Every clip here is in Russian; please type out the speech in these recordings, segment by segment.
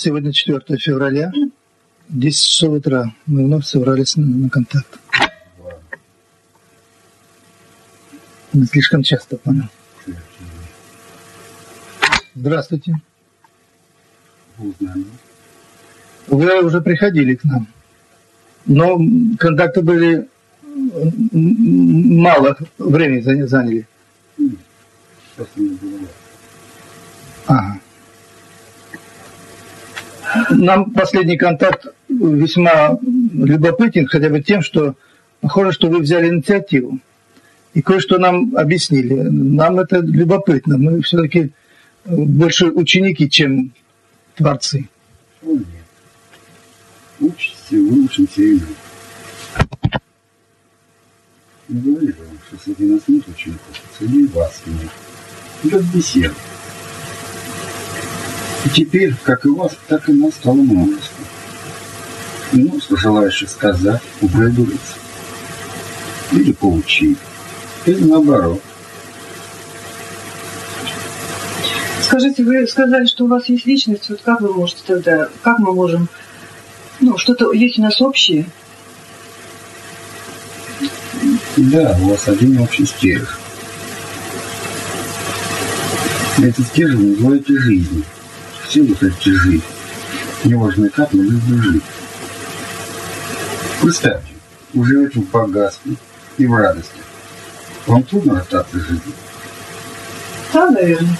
Сегодня 4 февраля, 10 часов утра. Мы вновь собрались на, на контакт. Не слишком часто, понял. Здравствуйте. Вы уже приходили к нам. Но контакты были мало времени заняли. Ага. Нам последний контакт весьма любопытен, хотя бы тем, что похоже, что вы взяли инициативу и кое-что нам объяснили. Нам это любопытно. Мы все-таки больше ученики, чем творцы. О, нет. Учимся и Не говорили вам, что среди нас нет учеников, среди вас нет. Идет беседа. И теперь, как и вас, так и нас стало множество. Множество желающих сказать, упредуриться. Или поучить. Или наоборот. Скажите, вы сказали, что у вас есть личность. Вот как вы можете тогда, как мы можем, ну, что-то есть у нас общее? Да, у вас один общий стержень. Этот стержень называете жизнью. Все вы хотите жить. Неважно как, но бы жить. Представьте, вы живете в богатстве и в радости. Вам трудно расстаться с жизнью? Да, наверное.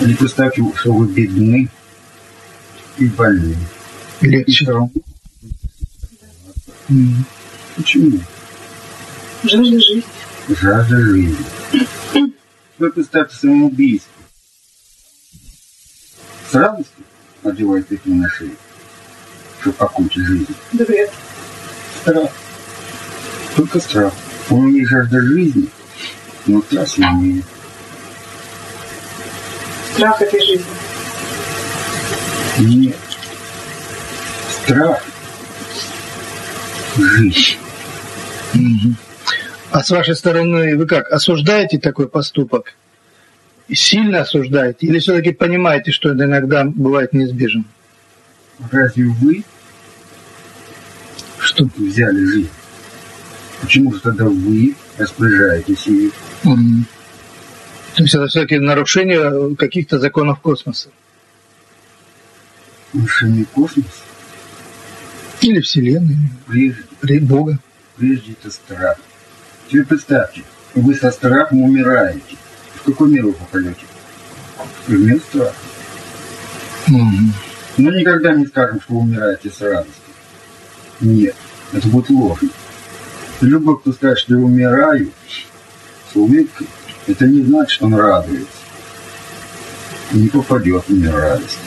Или представьте, что вы бедны и больны. Легче. И mm. Почему? Жажда жизни. Жажда жизни. Вы представьте самоубийство с радостью надевает петлю на шею, чтобы покончить жизнь. Да вряд Страх. Только страх. Он не жажда жизни, но страх сильнее. Страх этой жизни. Нет. Страх. Жизнь. Угу. А с вашей стороны вы как, осуждаете такой поступок? Сильно осуждаете или все-таки понимаете, что это иногда бывает неизбежно? Разве вы что взяли жизнь? Почему же тогда вы распоряжаетесь ею? Угу. То есть это все-таки нарушение каких-то законов космоса? Нарушение космоса? Или Вселенной? Прежде. Бога? Прежде это страх. Теперь представьте, вы со страхом умираете какой мир вы попадете? В мир страха. Mm-hmm. Но никогда не скажем, что вы умираете с радостью. Нет, это будет ложно. Любой, кто скажет, что я умираю с улыбкой, это не значит, что он радуется. И не попадет в мир радости.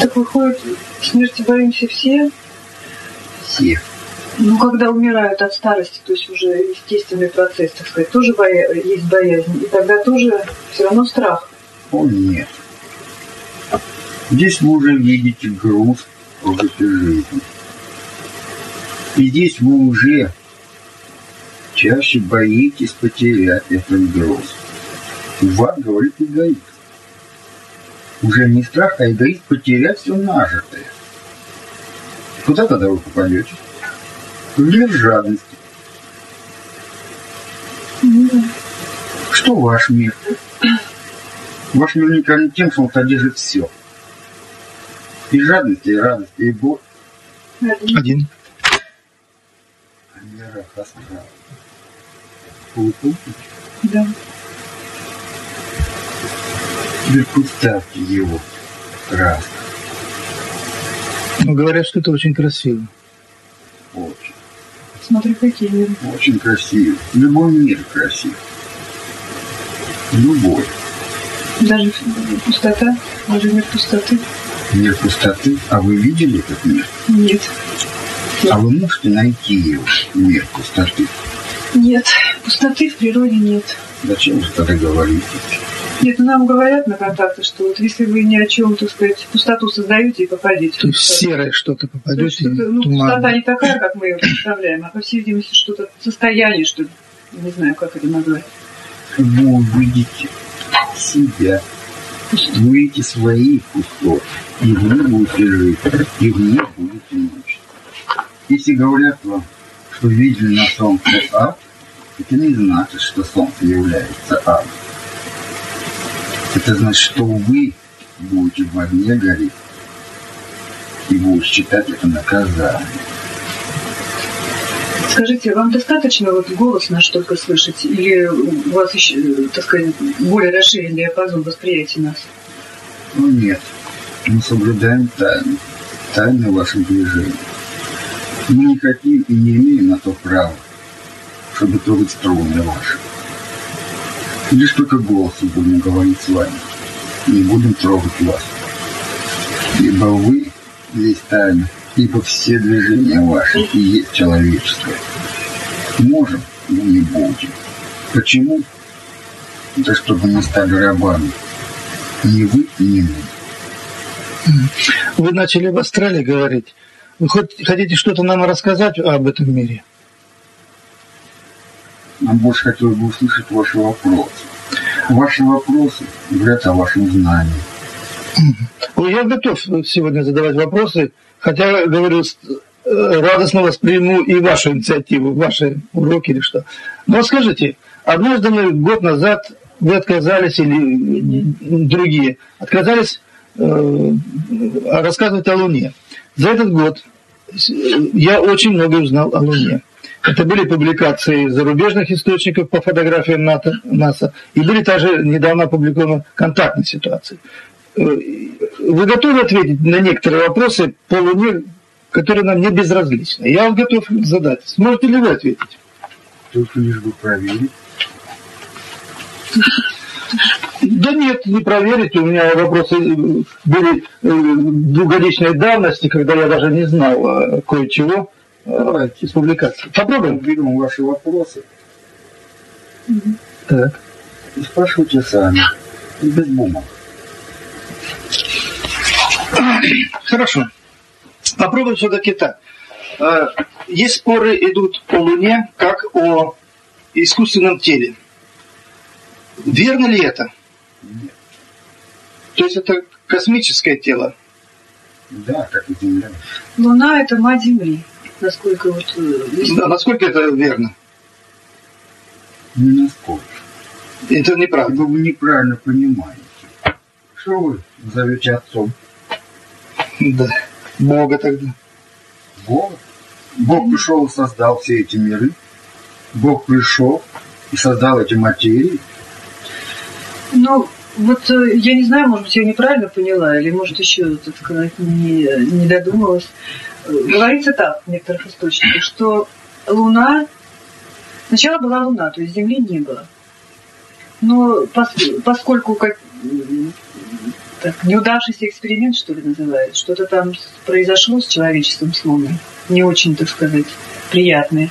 Так выходит, смерти боимся все? Все. Ну, когда умирают от старости, то есть уже естественный процесс, так сказать, тоже боя... есть боязнь. И тогда тоже все равно страх. О, нет. Здесь вы уже видите груз прожитой жизни. И здесь вы уже чаще боитесь потерять этот груз. Вам говорит эгоист. Уже не страх, а эгоист потерять все нажитое. Куда тогда вы попадете? Мир жадности. Что ваш мир? Ваш мир уникален тем, что он содержит все. И жадность, и радость, и боль. Один. А астрал. Вы помните? Да. Теперь представьте его раз. Ну, говорят, что это очень красиво. Очень. Смотри, какие миры. Очень красиво. Любой мир красив. Любой. Даже пустота, даже мир пустоты. Мир пустоты. А вы видели этот мир? Нет. А вы можете найти его, мир пустоты? Нет. Пустоты в природе нет. Зачем же тогда говорите? Нет, ну нам говорят на контакте, что вот если вы ни о чем, так сказать, пустоту создаете и попадете. То есть серое что-то попадете, что ну, пустота не такая, как мы ее представляем, а по всей видимости что-то состояние, что ли. Не знаю, как это назвать. Вы увидите себя Выйти свои пустот, и в них будете жить, и в них будете мучить. Если говорят вам, что видели на солнце ад, это не значит, что солнце является адом. Это значит, что вы будете в огне гореть и будете считать это наказание. Скажите, вам достаточно вот голос наш только слышать? Или у вас еще, так сказать, более расширенный диапазон восприятия нас? Ну нет, мы соблюдаем тайну, тайны ваших движений. Мы хотим и не имеем на то права, чтобы трогать струны ваши. Лишь только голосом будем говорить с вами, не будем трогать вас. Ибо вы есть тайна, ибо все движения ваши и есть человеческое. Можем, но не будем. Почему? Да чтобы не стали рабами. Ни вы, ни мы. Вы начали в Австралии говорить. Вы хоть хотите что-то нам рассказать об этом мире? Нам больше хотелось бы услышать ваши вопросы. Ваши вопросы о вашем знании. Ой, Я готов сегодня задавать вопросы, хотя, говорю, э, радостно восприму и вашу инициативу, ваши уроки или что. Но скажите, однажды мы год назад вы отказались или другие отказались э, рассказывать о Луне. За этот год с- я очень много узнал о Луне. Это были публикации зарубежных источников по фотографиям НАТО, НАСА, и были также недавно опубликованы контактные ситуации. Э, Вы готовы ответить на некоторые вопросы по Луне, которые нам не безразличны? Я вам готов задать. Сможете ли вы ответить? Только лишь бы проверить. Да нет, не проверите. У меня вопросы были э, двухгодичной давности, когда я даже не знал э, кое-чего Давайте. из публикаций. Попробуем? Берем ваши вопросы Так. и спрашивайте сами. Без бумаг. Хорошо. Попробуем все-таки так. Э, Есть споры идут о Луне как о искусственном теле. Верно ли это? Нет. То есть это космическое тело? Да, как и Земля. Луна – это мать Земли, насколько вот... э, Да, Насколько это верно? Не насколько. Это неправда. Ибо вы неправильно понимаете. Что вы зовете отцом? Да. Бога тогда. Бога? Бог пришел и создал все эти миры. Бог пришел и создал эти материи. Ну, вот э, я не знаю, может быть, я неправильно поняла, или, может, еще, так сказать, не, не додумалась. Э, Говорится так в некоторых источниках, что Луна... Сначала была Луна, то есть Земли не было. Но пос- поскольку как, так, неудавшийся эксперимент, что ли, называют, что-то там произошло с человечеством, с Луной, не очень, так сказать, приятное.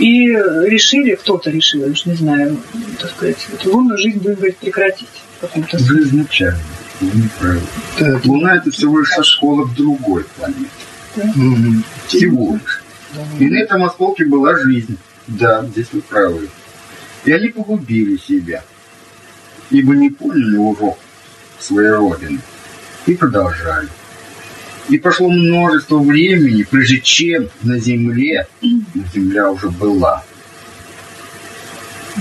И решили, кто-то решил, я уж не знаю, так сказать, эту лунную жизнь, будем говорить, прекратить. Вы изначально. Вы. Так. Луна это всего лишь осколок другой планеты. Мгм. Всего лишь. И на этом осколке была жизнь. Да, здесь вы правы. И они погубили себя, ибо не поняли урок своей Родины. И продолжали. И прошло множество времени, прежде чем на Земле, ну, Земля уже была,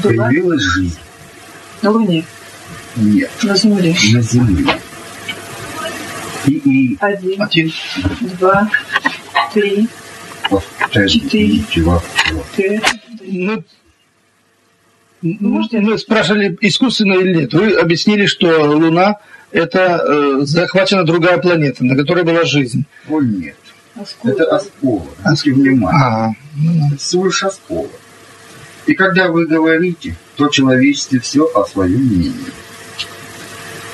Была появилась жизнь. на Луне, Нет, на Земле. на Земле. И, и Один, Один. два, три, повторите вопрос. пять. Ну, можете, мы спрашивали, искусственно или нет. Вы объяснили, что Луна – это э, захвачена другая планета, на которой была жизнь. О, нет. А сколько? Это осколок. Будьте внимательны. А, ну, Это всего лишь осколок. И когда вы говорите, то человечестве все о своем мнении.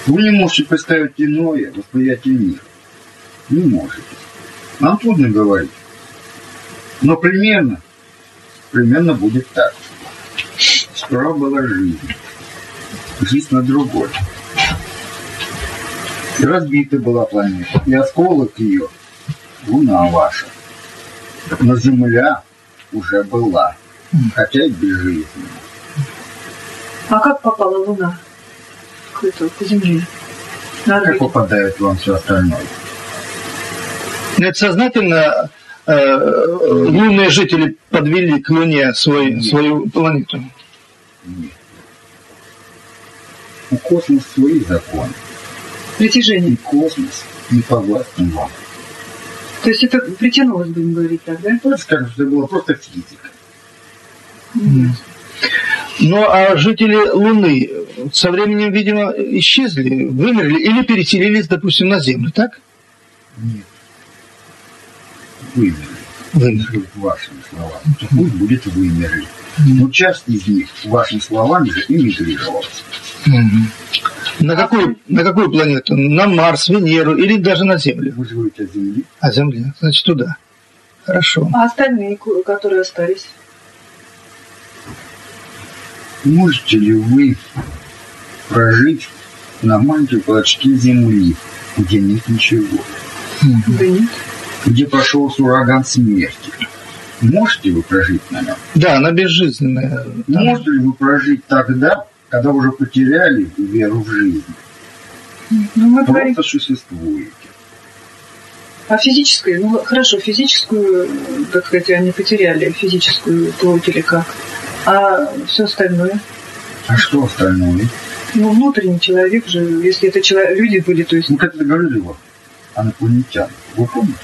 Вы не можете представить иное восприятие мира. Не можете. Нам трудно говорить. Но примерно, примерно будет так. Сперва была жизнь. Жизнь на другой. Разбита была планета. И осколок ее – Луна ваша. Но Земля уже была, хотя и безжизненная. А как попала Луна? к, это, к Земле. На Как попадает вам все остальное? Это сознательно э, лунные жители подвели к Луне свой, свою планету. Нет. У космоса свои законы. Притяжение. И космос не подвластен вам. То есть это притянулось, будем говорить так, да? Просто скажем, что это была просто физика. Ну а жители Луны со временем, видимо, исчезли, вымерли или переселились, допустим, на Землю, так? Нет. Вымерли. Вымерли. Вашими словами. Пусть будет вымерли. Но часть из них, вашими словами, же эмигрировалась. На какую, на какую планету? На Марс, Венеру или даже на Землю? Вы живете от Земли, А Земля, значит, туда. Хорошо. А остальные, которые остались? Можете ли вы прожить на маленькой клочке земли, где нет ничего, Да нет. где прошел ураган смерти? Можете вы прожить на нем? Да, она безжизненная. Там- Можете ли вы прожить тогда, когда уже потеряли веру в жизнь? Ну, мы говорим Просто существуете. о физической. Ну, хорошо, физическую, так сказать, они потеряли, физическую плоть или как. А все остальное? А что остальное? Ну, внутренний человек же, если это человек, люди были, то есть... Мы как-то говорили вот инопланетян. Вы помните?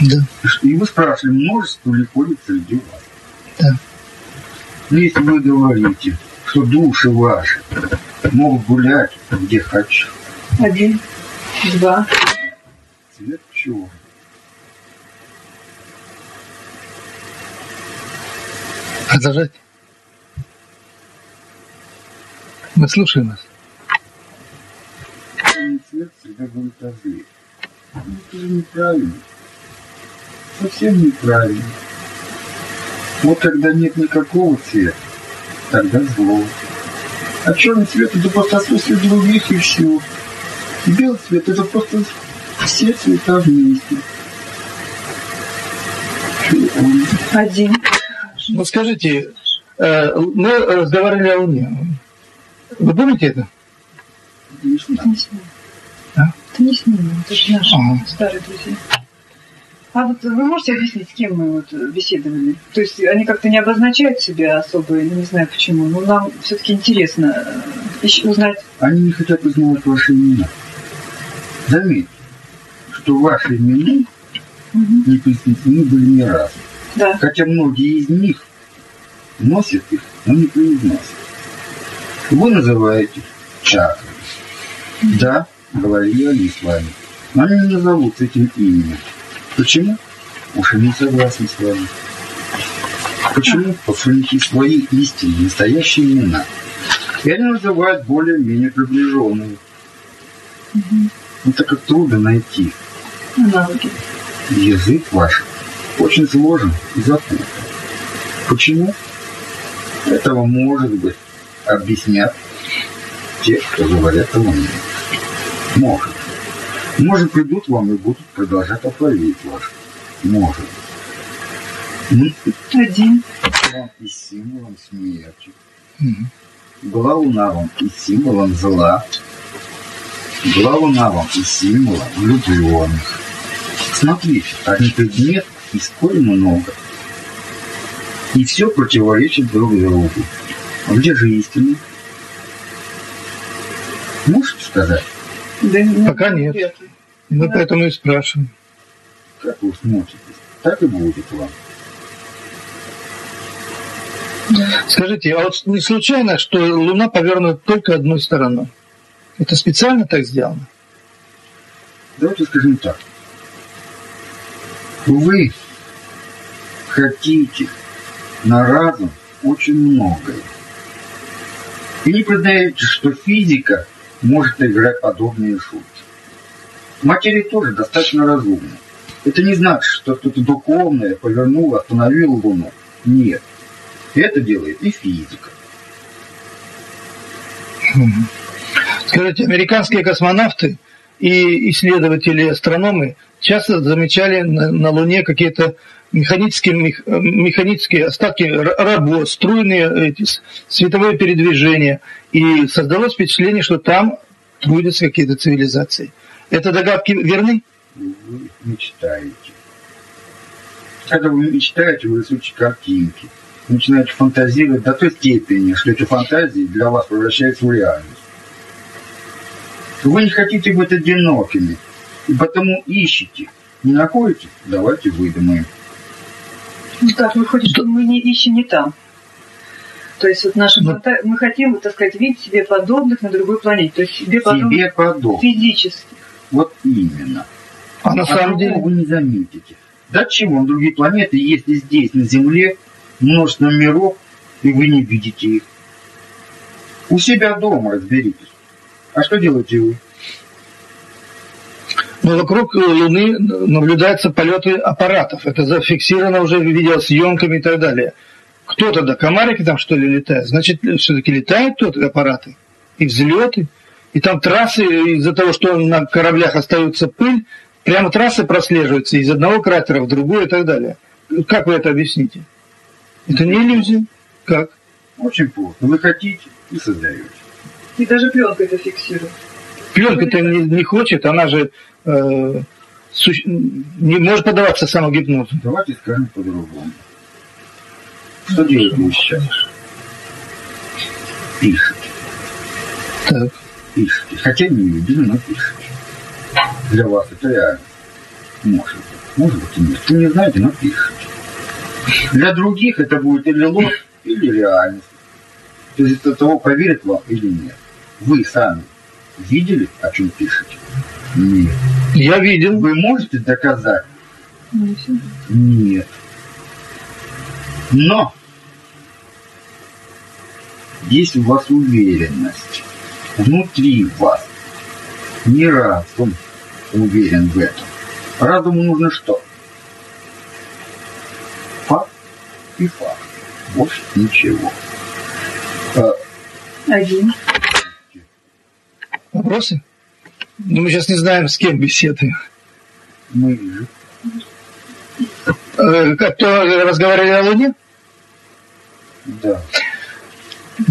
Да. И вы спрашивали, множество ли ходит среди вас? Да. Но если вы говорите, что души ваши могут гулять где хочу, Один, два. цвет чего? Продолжать. Мы слушаем вас. Черный цвет всегда говорит о зле. Но это же неправильно. Совсем неправильно. Вот когда нет никакого цвета, тогда зло. А черный цвет это просто отсутствие других и все. И белый цвет это просто все цвета вместе. Один. Ну скажите, э, мы разговаривали о Луне. Вы помните это? Это не с ним. А? Это не с ним, это же наши Ага. старые друзья. А вот вы можете объяснить, с кем мы вот беседовали? То есть они как-то не обозначают себя особо, я не знаю почему, но нам все-таки интересно э, узнать. Они не хотят узнавать ваши имена. Заметьте, что ваши имена Мгм. не произнесены были ни разу. Да. Хотя многие из них носят их, но не произносят. Вы называете чакры. Да, говорили они с вами. Но они не назовут этим именем. Почему? Уж они согласны с вами. Почему? Потому что свои истинные, настоящие имена. И они называют более-менее приближенные. Ну, так как трудно найти Аналоги. язык ваш очень сложен и запутан. Почему? Этого, может быть, объяснят те, кто говорят о. Может. Может, придут вам и будут продолжать алфавит ваш. Может. Ну, Один. вам и символом смерти. Мгм. Была луна вам и символом зла. Была луна вам и символом влюбленных. Смотрите, один предмет и сколь много. И все противоречит друг другу. А где же истина? Можете сказать, Да, Пока нет. ли. Мы Да. поэтому и спрашиваем. как вы смотрите? Так и будет вам. Скажите, а вот не случайно, что Луна повернута только одной стороной? Это специально так сделано? Давайте скажем так. Вы хотите на разум очень многое. И не признаете, что физика может играть подобные шутки. Материя тоже достаточно разумна. Это не значит, что что-то духовное повернуло, остановило Луну. Нет. Это делает и физика. Скажите, американские космонавты и исследователи, астрономы часто замечали на, на Луне какие-то механические, мех, механические остатки работ, струйные эти, световые передвижения. И создалось впечатление, что там трудятся какие-то цивилизации. Это догадки верны? Вы мечтаете. Когда вы мечтаете, вы рисуете картинки. начинаете фантазировать до той степени, что эти фантазии для вас превращаются в реальность. Вы не хотите быть одинокими, и потому ищете. Не находите? Давайте выдумаем. Ну так, выходит, что мы не ищем не там. То есть вот наша Ну. фанта- мы хотим, так сказать, видеть себе подобных на другой планете. То есть себе подобных Себе подобно. физически. Вот именно. А на а самом другого деле... вы не заметите. Зачем вам другие планеты, если здесь, на Земле, множество миров, и вы не видите их? У себя дома разберитесь. А что делаете вы? Но вокруг Луны наблюдаются полеты аппаратов. Это зафиксировано уже видеосъемками и так далее. Кто тогда? Комарики там что ли летают? Значит, все-таки летают тут аппараты. И взлеты. И там трассы, из-за того, что на кораблях остается пыль, прямо трассы прослеживаются из одного кратера в другой и так далее. Как вы это объясните? Это не иллюзия. Как? Очень просто. Вы хотите и создаете. И даже пленка это фиксирует. Пленка-то не, не хочет, она же э, суще- не может поддаваться самогипнозу. Давайте скажем по-другому. Что делаете вы сейчас? Пишете. Так. Пишете. Хотя не видели, но пишете. Для вас это реально. Может быть. Может быть и нет. Вы не знаете, но пишете. Для других это будет или ложь, или реальность. То есть от того, поверят вам или нет. Вы сами видели, о чем пишете? Нет. Я видел. Вы можете доказать? Нет. Но есть у вас уверенность внутри вас. Не разум уверен в этом. Разуму нужно что? Факт и факт. Больше ничего. А, Один. Вопросы? Ну, мы сейчас не знаем, с кем беседуем. Мы Э, кто разговаривали о Луне? да.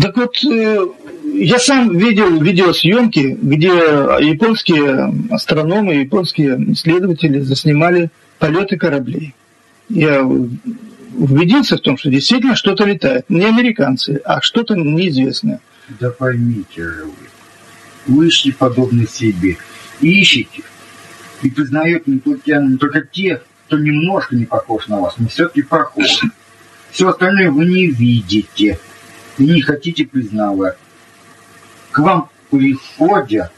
Так вот, э, я сам видел видеосъемки, где японские астрономы, японские исследователи заснимали полеты кораблей. Я убедился в том, что действительно что-то летает. Не американцы, а что-то неизвестное. Да поймите же вы. Вы ищете подобных себе. Ищете и признаете неплатянами только тех, кто немножко не похож на вас, но все-таки похож. Все остальное вы не видите и не хотите признавать. К вам приходят,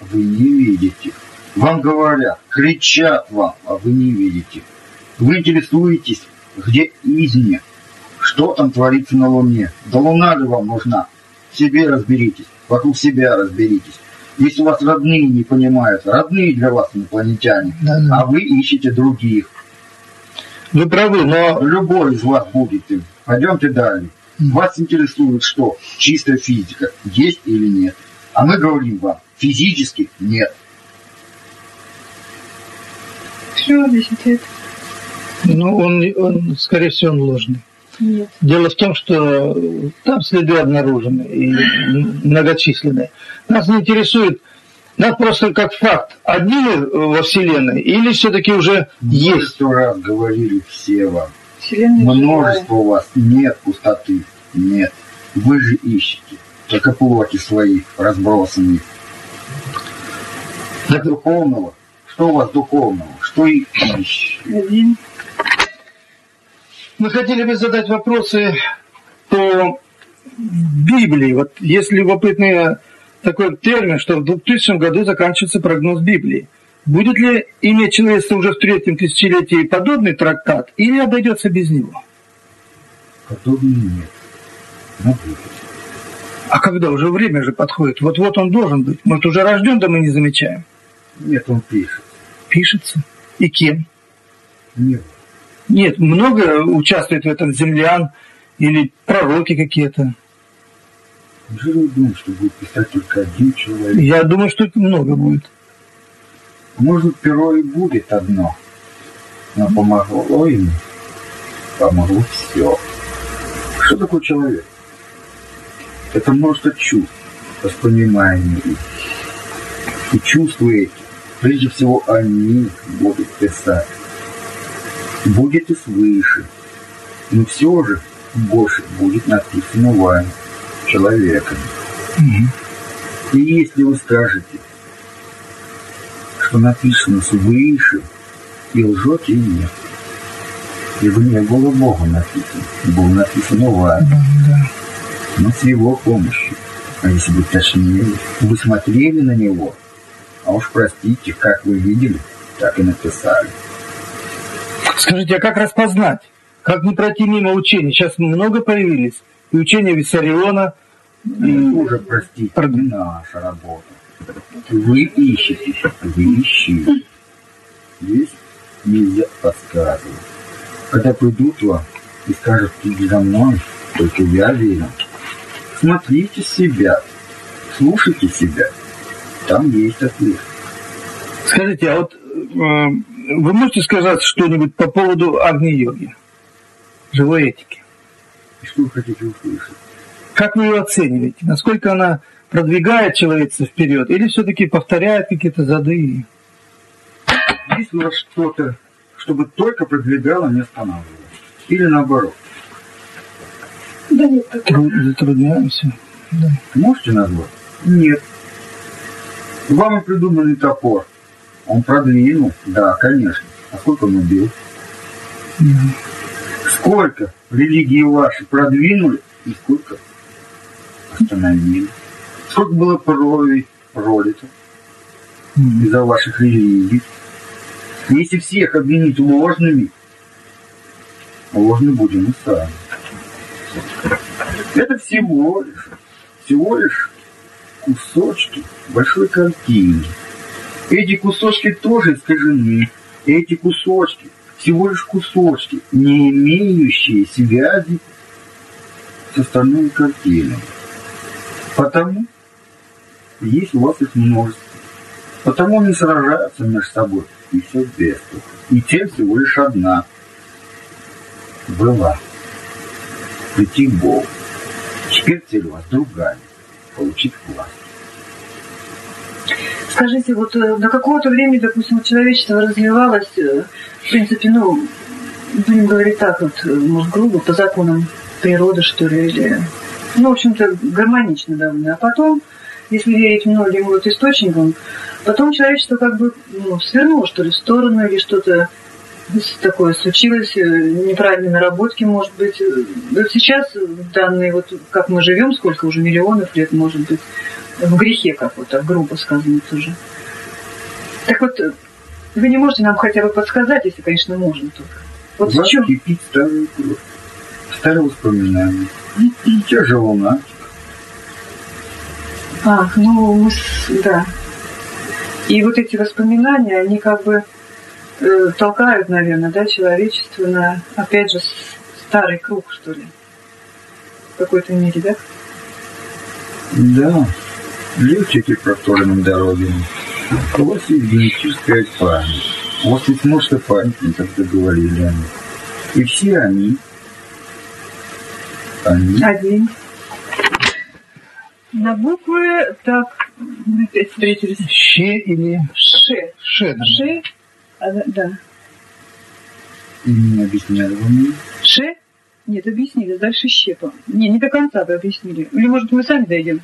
вы не видите. Вам говорят, кричат вам, а вы не видите. Вы интересуетесь, где изня, что там творится на Луне. Да Луна ли вам нужна? Себе разберитесь, вокруг себя разберитесь. Если вас родные не понимают, родные для вас инопланетяне, Да-да. а вы ищете других. Вы правы, но Любой из вас будет им. Пойдемте далее. Вас интересует что? Чистая физика. Есть или нет? А мы говорим вам, физически нет. Все, 10 лет. ну, он, он, скорее всего, он ложный. Нет. Дело в том, что там следы обнаружены и многочисленные. Нас не интересует, нас просто как факт, одни ли во Вселенной или все-таки уже есть. Множество раз говорили все вам. Вселенная Множество у вас нет пустоты. Нет. Вы же ищете. Только плоти свои разбросанные. А духовного? Что у вас духовного? Что и ищете? живая. Один. Мы хотели бы задать вопросы по Библии. Вот есть любопытный такой термин, что в 2000 году заканчивается прогноз Библии. Будет ли иметь человечество уже в третьем тысячелетии подобный трактат или обойдется без него? Подобного нет. Но будет. А когда уже время же подходит? Вот-вот он должен быть. Может, уже рожден, да мы не замечаем. Нет, он пишет. Пишется. И кем? Нет. Нет, много участвует в этом землян или пророки какие-то. Неужели думаете, что будет писать только один человек? Я думаю, что их много будет. Может, перо и будет одно, но помогло ему, помогло все. Что такое человек? Это множество чувств, воспоминаний. И чувства эти, прежде всего, они будут писать. Будет и свыше. Но все же больше будет написано вами, человеком. И если вы скажете, что написано свыше, и лжете, и нет. Ибо не было Бога написано, было написано вами. Да. Но с его помощью. А если быть точнее, вы смотрели на него, а уж простите, как вы видели, так и написали. Скажите, а как распознать? Как не пройти мимо учений? Сейчас много появились. И учения Виссариона, И уже, простите, не наша работа. Вы ищете, вы ищите. Здесь нельзя подсказывать. Когда придут вам и скажут, иди за мной, только я верю. Смотрите себя, слушайте себя. Там есть ответ. Скажите, а вот э, вы можете сказать что-нибудь по поводу Агни-йоги, живой этики? И что вы хотите услышать? Как вы ее оцениваете? Насколько она продвигает человечество вперед или все-таки повторяет какие-то зады? Есть у вас что-то, чтобы только продвигало, не останавливало? Или наоборот? Да нет, такого. Тру- Затрудняемся. Да. Можете назвать? Нет. Вам придуманный топор. Он продвинул? Да, конечно. А сколько он убил? Да. Сколько религии ваши продвинули и сколько остановили? Сколько было крови пролито М. из-за ваших религий? Если всех обвинить ложными, ложны будем и сами. Это всего лишь, всего лишь кусочки большой картины. Эти кусочки тоже искажены. Эти кусочки всего лишь кусочки, не имеющие связи с остальной картиной. Потому есть у вас их множество. Потому они сражаются между собой. И все без. И цель всего лишь одна. Была. Прийти к Богу. Теперь цель у вас другая. Получить власть. Скажите, вот э, до какого-то времени, допустим, человечество развивалось, э, в принципе, ну, будем говорить так вот, э, может, грубо, по законам природы, что ли, или... Ну, в общем-то, гармонично довольно. А потом, если верить многим вот источникам, потом человечество как бы ну, свернуло, что ли, в сторону или что-то такое случилось, неправильные наработки, может быть. Вот сейчас данные, вот как мы живем, сколько уже миллионов лет, может быть, в грехе, как вот так грубо сказано тоже. Так вот, э, вы не можете нам хотя бы подсказать, если, конечно, можно только. Вот в чем? кипит старая кровь, старые воспоминания. Же луна. А, ну, мы да. И вот эти воспоминания, они как бы э, толкают, наверное, да, человечество на, опять же, старый круг, что ли. В какой-то мере, да? Да, летите проторенным дорогами. У вас есть генетическая память. У вас есть множество памятников, как говорили они. И все они, они Один. На буквы, так, мы опять встретились. Ще или Ше. ше? да? Ше. А, да, и не объясняли вам. Ше? Нет, объяснили. Дальше щепа. Не, не до конца вы объяснили. Или, может, мы сами дойдем?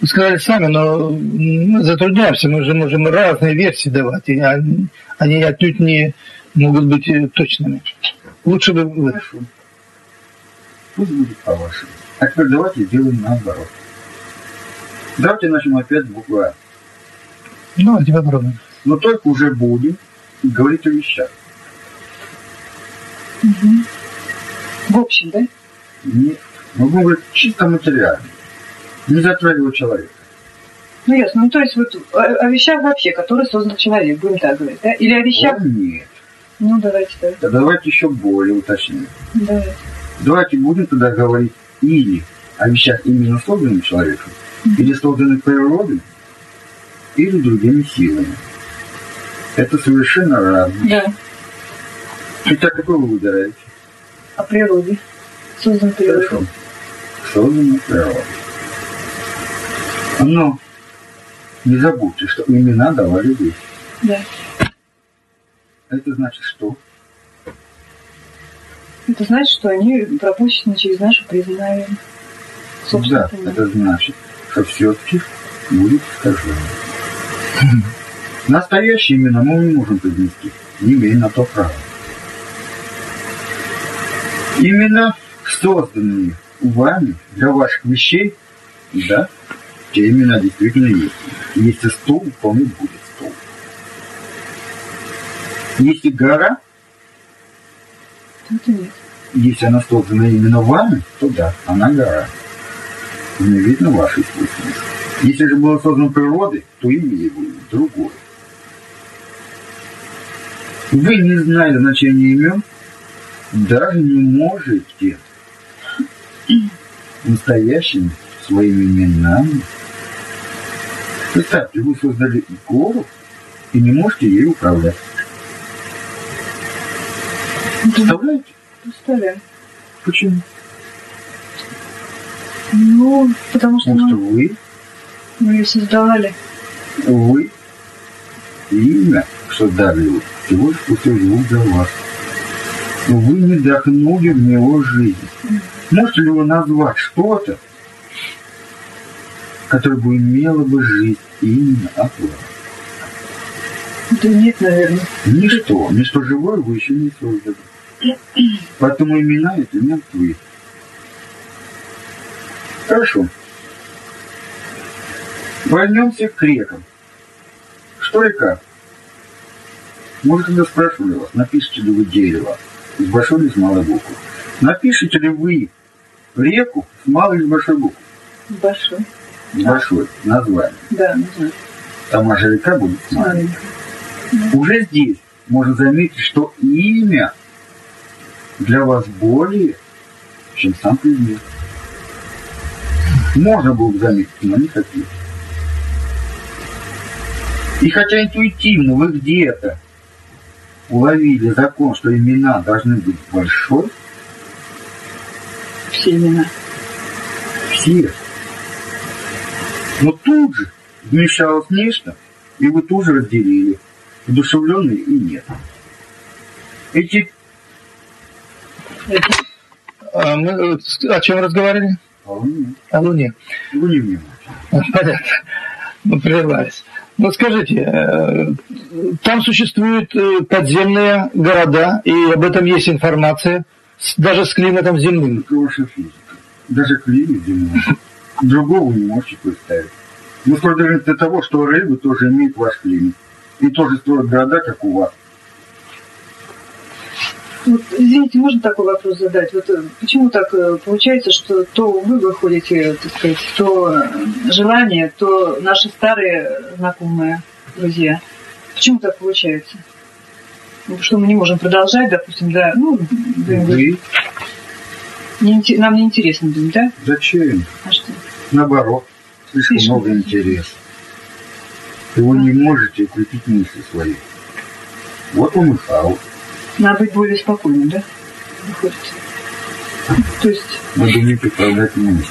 Вы сказали сами, но мы затрудняемся, мы же можем разные версии давать, и они, они отнюдь не могут быть э, точными. Лучше бы вы. Хорошо. Пусть будет по-вашему. А теперь давайте сделаем наоборот. Давайте начнем опять с буквы А. Давайте попробуем. Но только уже будем говорить о вещах. В общем, да? Нет. Мы будем говорить чисто материально. Не затрагивать человека. Ну, ясно. Ну, то есть вот о, о вещах вообще, которые создал человек, будем так говорить, да? Или о вещах... О, нет. Ну, давайте так. Тогда давайте еще более уточним. Давайте. Давайте будем тогда говорить или о вещах именно созданным человеком, или созданным природой, или другими силами. Это совершенно разное. Да. Итак, какой вы выбираете? О природе. Создан природой. Хорошо. Создана природа. Но не забудьте, что имена давали вещи. Да. Это значит что? Это значит, что они пропущены через нашу признание. Да, это значит, что все-таки будет искажение. Настоящие имена мы не можем произнести, не имея на то права. Имена, созданные вами для ваших вещей, да, те имена действительно есть. Если стул, то он и будет стул. Если гора, Это нет. если она создана именно вами, то да, она гора. Не видно вашей искусственности. Если же было создано природой, то имя его другое. Вы, не зная значения имен, даже не можете настоящими своими именами. Представьте, вы создали гору и не можете ей управлять. Представляете? Представляю. Почему? Ну, потому что Потому что вы мы ее создавали. Вы имя, что дали вы, всего лишь пустой звук за вас. Но вы не вдохнули в него жизнь. Можете ли вы назвать что-то, которое бы имело бы жизнь именно от вас? Да нет, наверное. Ничто, ничто живое вы еще не создали. Поэтому имена это мертвы. Хорошо. Вернемся к рекам. Что река? Может, когда спрашивали вас, напишите ли вы дерево с большой или с малой буквы? Напишите ли вы реку с малой или с большой буквы? Большой. Большой название. Да, знаю. Сама же река будет маленькой. Маленький. Уже здесь можно заметить, что имя для вас более, чем сам предмет. Можно было бы заметить, но не хотите. И хотя интуитивно вы где-то уловили закон, что имена должны быть большой, Все имена. все, но тут же вмешалось нечто, и вы тут же разделили удушевленные и нет. Эти А мы э, о чем разговаривали? О Луне. Вы не внимательны. Понятно. Мы прервались. Ну скажите, э, там существуют э, подземные города, и об этом есть информация, даже с климатом земным. Это ваша физика. Даже климат земной. Другого не можете представить. Ну, скоро даже до того, что рыбы тоже имеют ваш климат. И тоже строят города, как у вас. Вот, извините, можно такой вопрос задать? Вот э, почему так э, получается, что то вы выходите, так сказать, то желание, то наши старые знакомые друзья? Почему так получается? Ну, Что мы не можем продолжать, допустим, да, ну, Вы нам не интересно будет, да? зачем? А что? Наоборот, слишком Слишком. много интереса. И вы не можете укрепить мысли свои. Вот вам и хаос. Надо быть более спокойным, да? Выходит. То есть, Надо уметь управлять мыслями.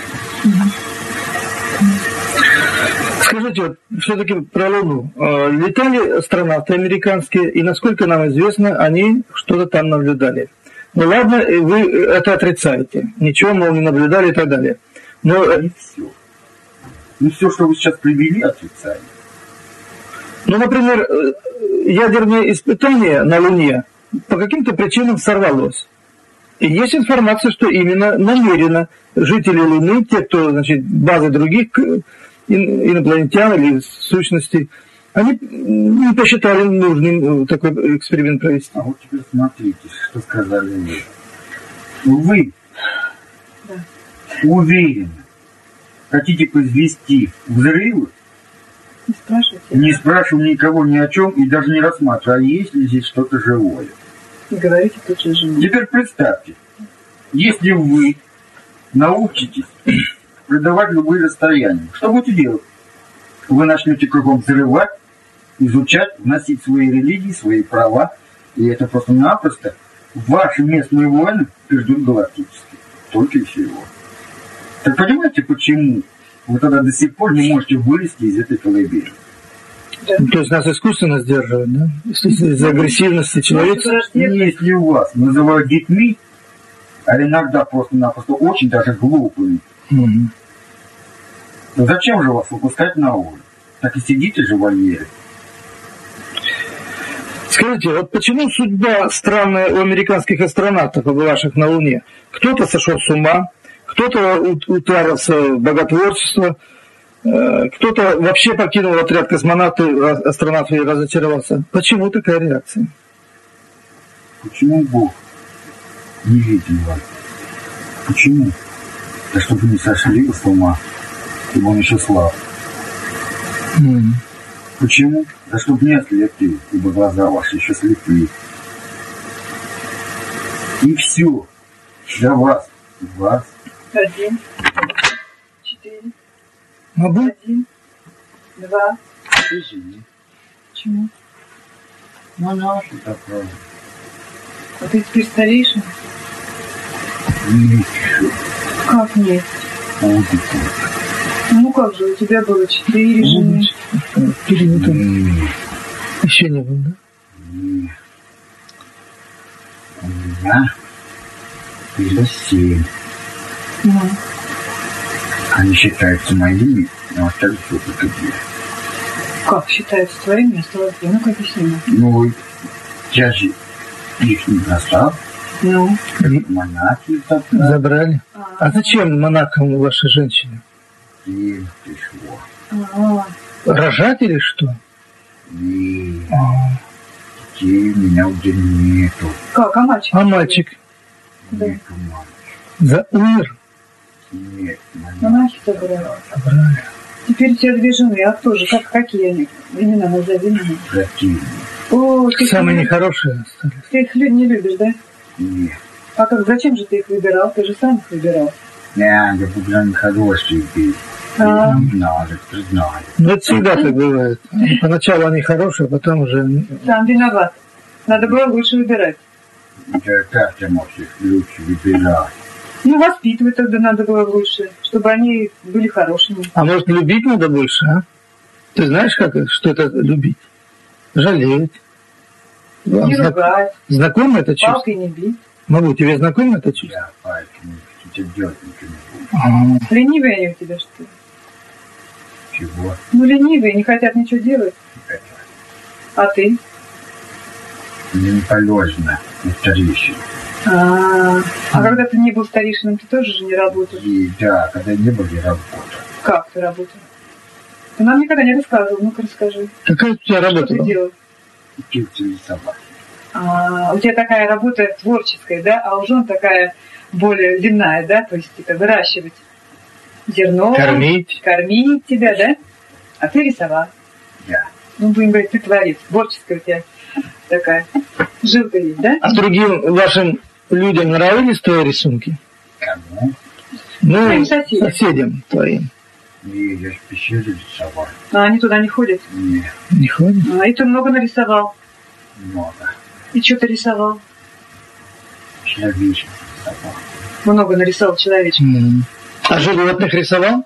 Скажите, вот все-таки про Луну. Э, Летали астронавты американские, и насколько нам известно, они что-то там наблюдали. Ну ладно, вы это отрицаете. Ничего, мол, не наблюдали и так далее. Но э, И все. Ну, все, что вы сейчас привели, отрицаете. Ну, например, э, ядерное испытание на Луне по каким-то причинам сорвалось. И есть информация, что именно намеренно жители Луны, те, кто, значит, базы других э, ин- инопланетян или сущностей, они не посчитали нужным э, такой эксперимент провести. А вот теперь смотрите, что сказали вы. Вы. Уверенно хотите произвести взрывы, не спрашивайте. не спрашивая никого ни о чем и даже не рассматривая, а есть ли здесь что-то живое. И говорите тут же жене. Теперь представьте, если вы научитесь продавать любые расстояния, что будете делать? Вы начнете кругом взрывать изучать, вносить свои религии, свои права. И это просто-напросто ваши местные войны перейдут галактические. Только и всего. Так понимаете, почему вы тогда до сих пор не можете вылезти из этой колыбели? Да. То есть нас искусственно сдерживают, да? Из-за агрессивности человека. Если у вас называют детьми, а иногда просто-напросто очень даже глупыми, то зачем же вас выпускать на улицу? Так и сидите же в вольере. Скажите, вот почему судьба странная у американских астронавтов, побывавших на Луне? Кто-то сошел с ума, кто-то ударился в боготворчество, э, кто-то вообще покинул отряд космонавтов, астронавтов и разочаровался. Почему такая реакция? Почему Бог не виден вас? Почему? Да чтобы не сошли с ума, ибо он еще слаб. М. Почему? Да чтобы не ослепли, ибо глаза ваши еще слепы. И все. Для вас. Вас. Один, четыре, Мабуть, один, два. Живи. Почему? Монахи такое. А ты теперь старейшин? Ничего. Как нет? Будет. Ну как же, у тебя было четыре жены. Нет. Еще не было, да? Нет. У меня было семь. Ну, Они считаются моими, но остались только две. как считается твоими, осталось две? Ну-ка объясни мне. Ну, я же их не бросал, Ну. монахи забрал. Забрали. А зачем монахам ваши женщины? Семь пришло. А, Рожать или что? И А, детей у меня уже нету. Как, а мальчик? а мальчик Да. Нету мальчика. за умер? Забрали. Теперь у тебя две жены, а кто же? Как, какие они? Имена назови мне. О, ты, Самые их, нехорошие остались. ты их не любишь, да? Нет. А как, зачем же ты их выбирал? Ты же сам их выбирал. Не, я буду нехороший быть. А. Не надо, признаю. Ну, это всегда так бывает. Поначалу они хорошие, а потом уже... Сам виноват. Надо было лучше выбирать. Да как ты можешь их лучше выбирать? Ну, воспитывать тогда надо было лучше, чтобы они были хорошими. А может, любить надо больше, а? Ты знаешь, как, это- что это любить? Жалеть. Вам Не зна- ругать, знакомо это чувство? палкой не бить. Могу, тебе знакомо это чувство? Я поэтому тебе делать ничего не буду. А, Ленивые они у тебя, что ли? Чего? Ну, ленивые, не хотят ничего делать. Это? А ты? Мне не положено старейшин. А, а когда ты не был старейшином, ты тоже же не работал. И да, когда не были работы. Как ты работал? Ты нам никогда не рассказывал. Ну-ка расскажи. какая у тебя Что работа ты была? делал? Рисовать. А, у тебя такая работа творческая, да? А у жен такая более длинная, да? То есть это выращивать зерно. Кормить. Кормить тебя, да? А ты рисовал. Я. Ну, будем говорить, ты творец. Творческая у тебя такая жилка есть, да? А другим вашим людям нравились твои рисунки? Кому? Ну, Твоим соседям. соседям твоим. И я в пещере рисовал. А они туда не ходят. Не, Не ходят? А, и ты много нарисовал. много. И что ты рисовал? Человечек рисовал. Много нарисовал человечек. М. А животных рисовал?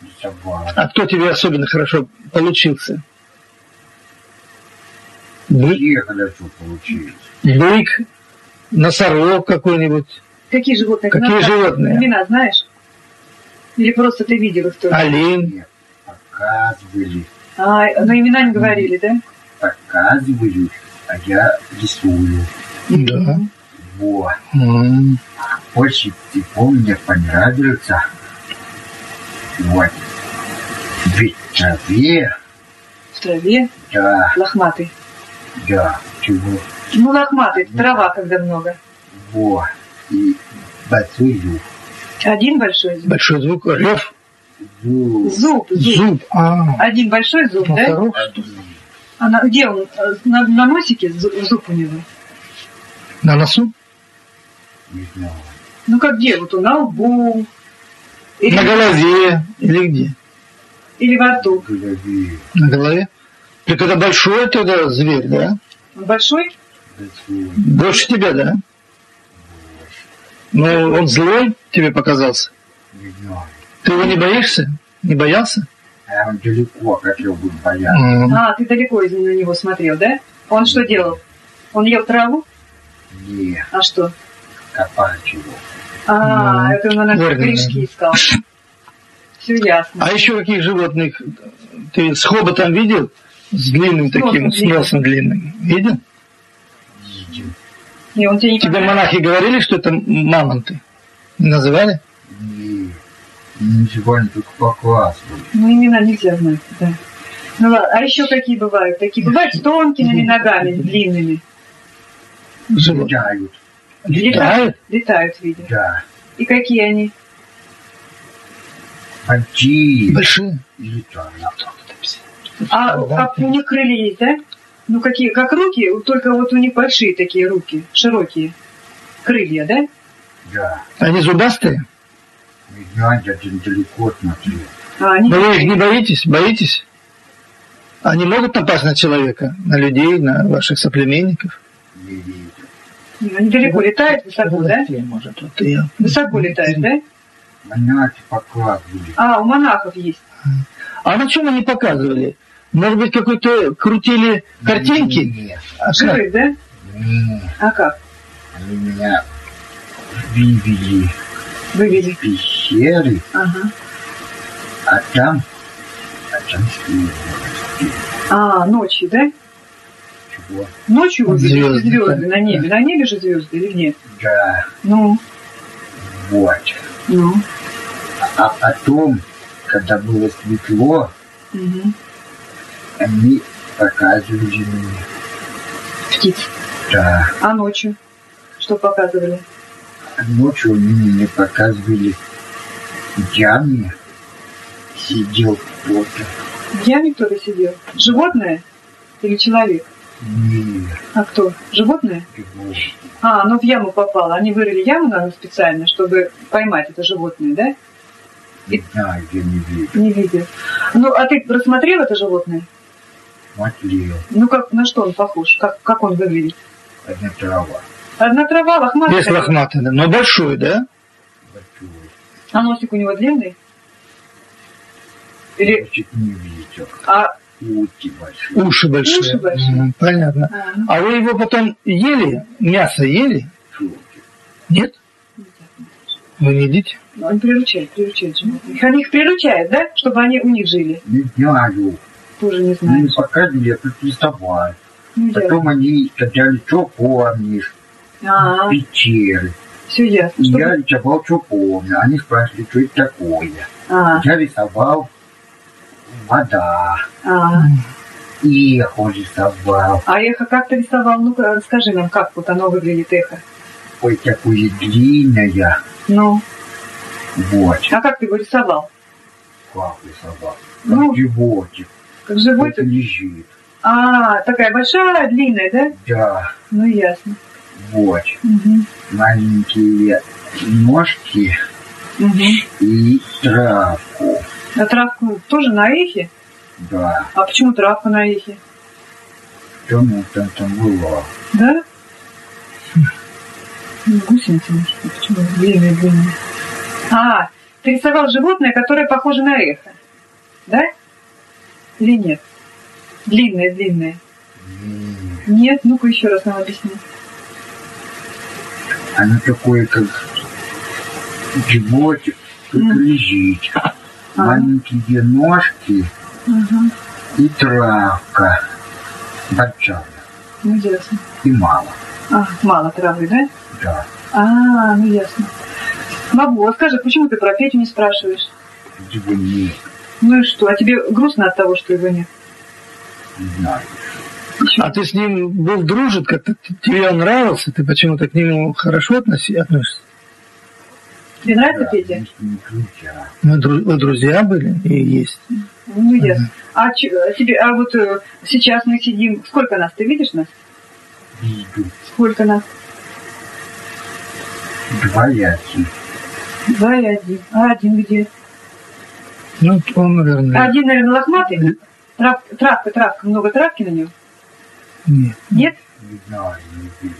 Рисовал. А кто тебе особенно хорошо получился? Бы- Все хорошо получились. Бык, носорог какой-нибудь, Какие животные? Какие Имена- животные? Имена знаешь? Или просто ты видел их только? олень. Показывали, А, но имена не говорили, да? показывают, а я рисую. Да. Во. М. Очень тепло мне понравился. Вот. Ведь в траве, В траве да, лохматый. да, чего, Ну, лохматый, трава, когда много. во. И большой зуб. Один большой зуб. Большой звук, рев, Зуб. Зуб, зуб. зуб. А, Один большой зуб, да? носорог. Один. А на, где он? Э, На, на носике зу- зуб у него? На носу? Не знаю. Ну, как где? Вот он на лбу. Или, На голове или где? или во рту. На голове? Так это большой тогда зверь, да? Большой? Больше тебя, да? Ну, он злой тебе показался? Ты его не боишься? Не боялся? А он далеко, как я буду бояться. А, ты далеко из- на него смотрел, да? Он что делал? Он ел траву? Не, А что? копать его. А, Ну, это он на верно, корешки искал. Все ясно. А еще каких животных ты с хоботом видел? С длинным таким, с носом длинным. Видел? И он тебе не Тебе монахи говорили, что это мамонты? Не называли? Не, не называли только показывали. Ну, имена нельзя знать, да. Ну ладно, а еще какие бывают? Такие бывают с тонкими ногами, длинными. Летают, Летают? Летают, видимо. да. И какие они? Большие Большие? летают. А, а у них крылья есть, да? Ну, какие, как руки, только вот у них большие такие руки, широкие. Крылья, да? Да. Они зубастые? Не знаю, я далеко смотрел. А, они Но вы их не боитесь? Боитесь? Они могут напасть на человека, на людей, на ваших соплеменников? Не видел. они далеко летают, высоко, да? Может, вот я. Высоко летают, да? Монахи показывали. А, у монахов есть. А на чем они показывали? Может быть, какой-то крутили картинки? Нет, А? Живые, да? нет. А как? Они меня вывели Вывели. в пещеры, Ага. а там, а там звезды. А, ночью, да? Чего? Ночью вывели Звезды, звезды, на небе. На небе же звезды или нет? Да, Ну, вот. ну. А потом, когда было светло, Угу. Они показывали мне. Птиц. Да. А ночью? Что показывали? А Ночью они мне показывали яме. Сидел кто-то. В яме кто-то сидел. Животное или человек? Не, А кто? Животное? его. А, оно в яму попало. Они вырыли яму, наверное, специально, чтобы поймать это животное, да? Знаю, я не видел. Не видел. Ну, а ты рассмотрел это животное? Смотрел. Ну, как, на что он похож? Как, как он выглядит? Одна трава. Одна трава, лохматая. Весь лохматый, да. но большой, да? Большой. А носик у него длинный? Или... Значит, не видел. А, Ути большие. Уши большие. Уши большие. Мгм, понятно. а, ну, А вы его потом ели? Мясо ели? Шутки. Нет? Вы не едите? ну, они приручают, приручают животных. Они их приручают, да? Чтобы они у них жили. Не знаю. Тоже не Ну, знаю. не показывали, я присоставал. Ну, ясно. Потом они сказали, что помнишь, А, пещеры. все ясно. И Чтобы- я рисовал, что помню. Они спрашивали, что это такое. А, Я рисовал вода, а. эхо рисовал. А эхо как ты рисовал? Ну-ка, расскажи нам, как вот оно выглядит, эхо. Ой, такое длинное. Ну, Вот, а как ты его рисовал? как рисовал. Ну. Животик. Как Вот животик? лежит. А, такая большая, длинная, да? Да, Ну, ясно. вот. Мгм. Маленькие ножки Мгм. и травку. А травку тоже на эхе? Да, А почему травка на эхе? что ну там там было? Да? Ну, Гусеница, может почему длинная, длинная. А, ты рисовал животное, которое похоже на эхо. Да? Или нет? Длинное, длинное. М, Нет? Ну-ка еще раз нам объясни. Оно такое, как животик, тут М. лежит. Маленькие ножки Ага. и травка. Большая. Ну, ясно. И мало. А, мало травы, да? Да. А, ну ясно. Бабу, а скажи, почему ты про Петю не спрашиваешь? Его нет. Ну и что, а тебе грустно от того, что его нет? Не знаю. А ты с ним был дружит, как-то тебе он нравился, ты почему-то к нему хорошо относи, относишься? Тебе нравится Да, Петя? мы друзья. Мы, дру- вы друзья были и есть. Ну, ясно. А, че- а тебе, а вот э, сейчас мы сидим, сколько нас, ты видишь нас? Виду. Сколько нас? Двояки. Два и один. А один где? Ну, он, наверное, А один, наверное, лохматый? Трав, травка, травка, много травки на нем? Нет. Нет? Не знаю, не.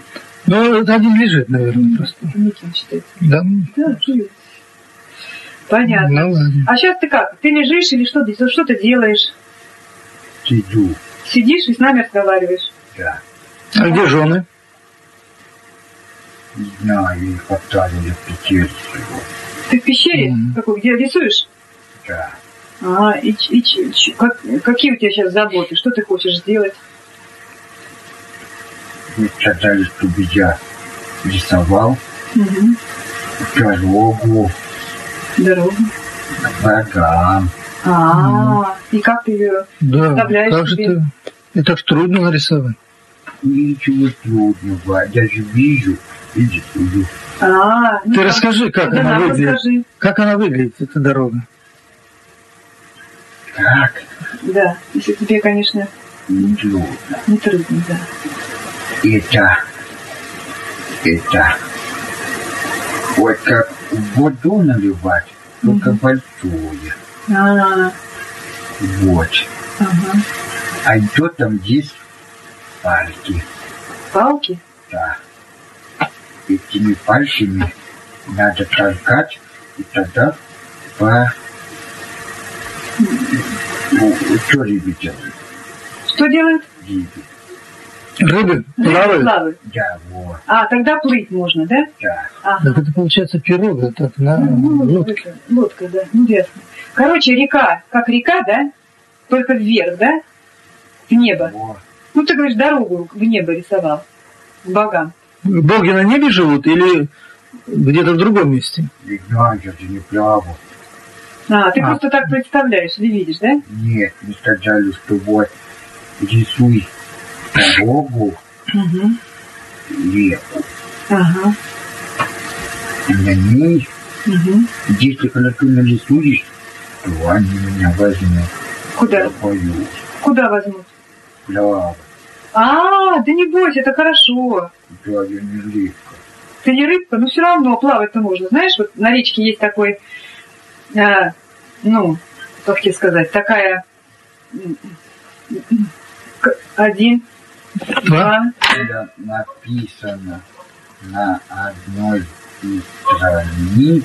Ну, это один лежит, наверное, просто. Это Митин считается. Да? Да, живет. Понятно. Ну ладно. А сейчас ты как? Ты лежишь или что, ты- что ты делаешь? Сиду, Сидишь и с нами разговариваешь? да. А где жены? Не знаю, их поставили в пещере. Ты в пещере? Мгм. Какой, где рисуешь? Да. А, и, ч- и ч- как- какие у тебя сейчас заботы? Что ты хочешь сделать? Мне сказали, чтобы я рисовал Угу. дорогу Дорогу. к богам. А, и как ты ее... Да. Представляешь Как же себе? ты? Это ж трудно нарисовать. Ничего трудного. Я же вижу и рисую. А, ну Ты как? расскажи, как Да, она выглядит. расскажи. Как она выглядит, эта дорога? Так, Да, если тебе, конечно, не трудно. не трудно, да. Это, это, вот как воду наливать, только большое. А, Вот. ага. А что там есть пальки? Палки? Да. Этими пальцами надо толкать, и тогда по... Ну, что рыбы делают? Что делают? Рыбы. Рыбы плавают? плавают. Да, вот, А, тогда плыть можно, да? да. Ага. Так это получается пирога, так на Ну, лодке. это, лодка, да, ну ясно. Короче, река, как река, да? Только вверх, да? В небо. Вот. Ну, ты говоришь, дорогу в небо рисовал. К богам. Боги на небе живут или где-то в другом месте? Не знаю, я же не плавал. А, ты А. просто так представляешь или видишь, да? Нет, не сказали, что вот рисуй дорогу, Угу. реку. Ага. И на ней, Угу. если хорошо нарисуешь, то они меня возьмут. Куда? Куда возьмут? Плавать. А, да не бойся, это хорошо. Да, я не рыбка. Ты не рыбка, но все равно плавать-то можно. Знаешь, вот на речке есть такой, а, ну, как тебе сказать, такая один, два, Когда написано на одной из страниц,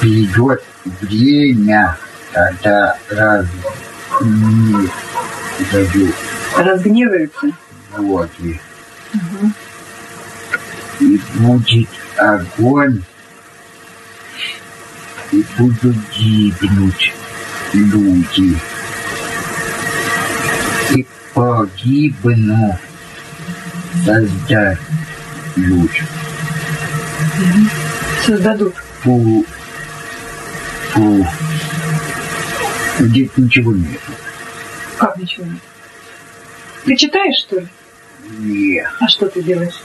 придет время, когда раз не дают разгневаются. боги. Мгм. и будет огонь, и будут гибнуть люди. И погибну создать люди. Создадут. Фу, фу. Здесь ничего нет. Как ничего нет? Ты читаешь, что ли? Нет, А что ты делаешь?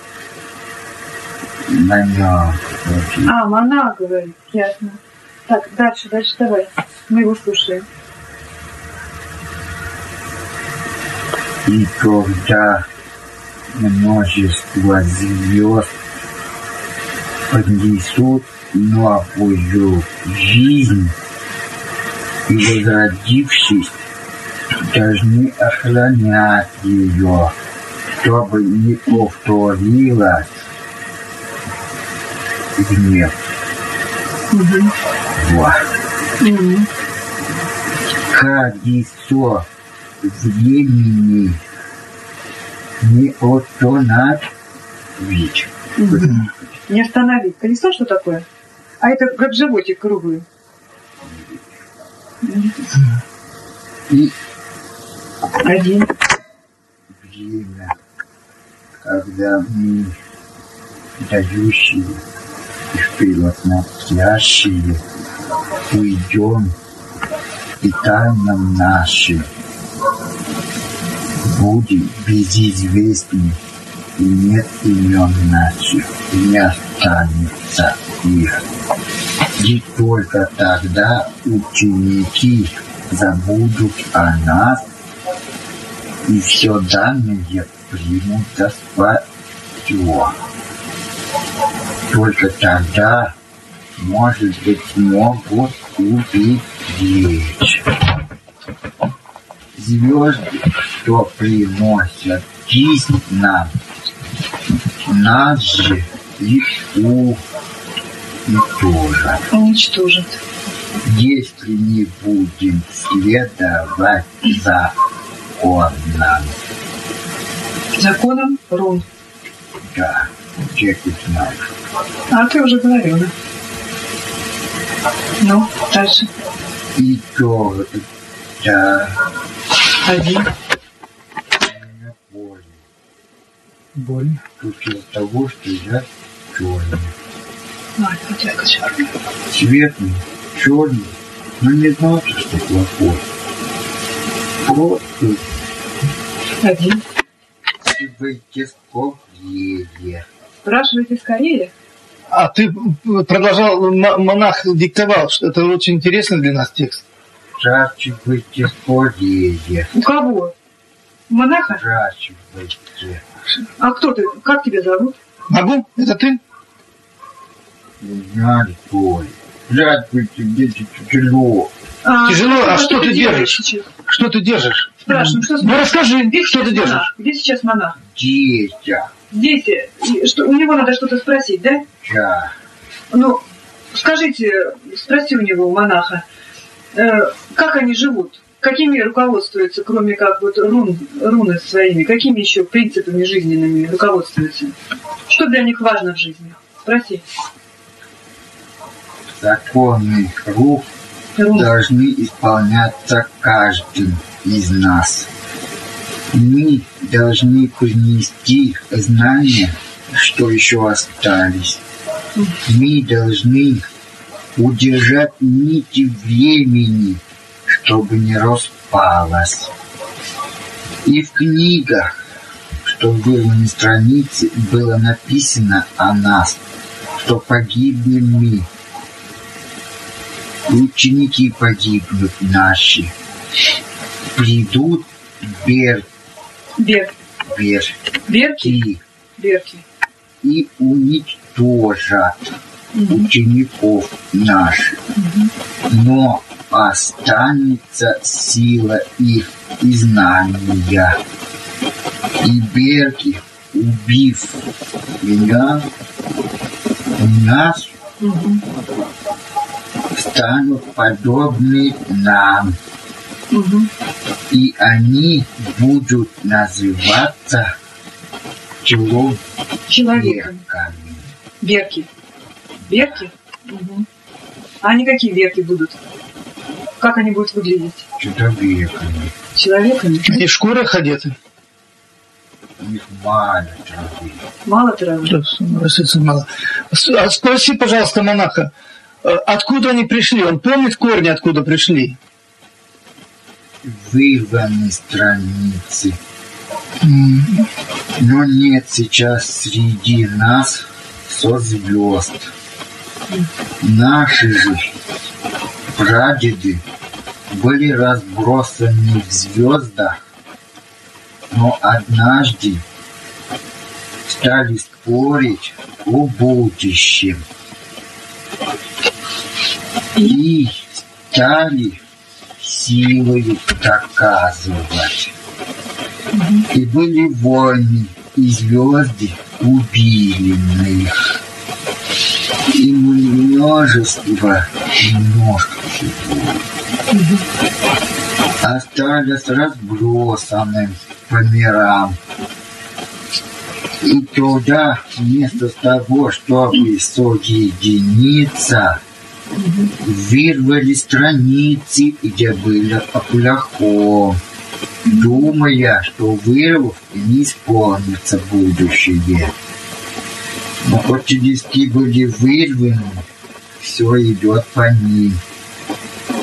на нем. А, Мана говорит, ясно. Так, дальше, дальше давай. Мы его слушаем. И когда множество звезд поднесут новую жизнь, и возродившись, должны охранять ее, чтобы не повторилась гнев. Мгм. колесо времени не остановить. Не остановить. Колесо что такое? А это как животик круглый. И Один. время, когда мы, дающие и вперед смотрящие, уйдем и тайнам нашим будет безизвестны и нет имен наших, и не останется их. И только тогда ученики забудут о нас и все данные примут за свое. Только тогда, может быть, могут убить звезды, что приносят жизнь нам, нас же и у и тоже. Уничтожит. Если не будем следовать законам, Законом рун. да, человек знает. А ты уже говорил, да? Ну, дальше. И то, да, Один. больно. Больно. Только из-за того, что я черный. Ладно, хотя черный. Светлый, черный, но не значит, что плохой. Просто Один. спрашивайте скорее. Спрашивайте скорее. А ты продолжал, монах диктовал, что это очень интересно для нас текст. Спрашивайте скорее. У кого? У монаха? Спрашивайте. А кто ты? Как тебя зовут? Могу? Это ты? Не знаю, Толь. Здравствуйте, мне тяжело. А, Тяжело, а что ты держишь? сейчас? Что ты держишь? Спрашиваем, что Ну расскажи, Где что сейчас ты держишь? монах? Где сейчас монах? Детя. Здесь, э, и что, у него надо что-то спросить, да? Да. Ну, скажите, спроси у него, у монаха, э, как они живут? Какими руководствуются, кроме как вот рун, руны своими, какими еще принципами жизненными руководствуются? Что для них важно в жизни? Спроси. Законы рук Рун. должны исполняться каждым из нас. Мы должны принести знания, что еще остались. Мы должны удержать нити времени, чтобы не распалась. И в книгах, что было на странице, было написано о нас, что погибнем мы, ученики погибнут наши. Придут бер, Бер. бер, Берки? и, Берки. и уничтожат учеников наших. Но останется сила их и знания. И берки, убив меня, нас Мгм. станут подобны нам. Мгм. И они будут называться человеками. Человеком. Берки. Берки? Мгм. А они какие берки будут? Как они будут выглядеть? Человеками. Человеками? Они в шкурах одеты. У них мало травы. Мало травы? Росица мало. А Спроси, пожалуйста, монаха, э, откуда они пришли? Он помнит корни, откуда пришли? Вырваны страницы. Но нет сейчас среди нас со звезд. Наши же прадеды были разбросаны в звездах, но однажды стали спорить о будущем и стали силою доказывать. И были войны, и звезды убили их. И множество, множество всего. Остались разбросанным по мирам. И туда, вместо того, чтобы соединиться, вырвали страницы, где было о плохом, думая, что вырвав, не исполнится будущее. Но хоть листки были вырваны, все идет по ним.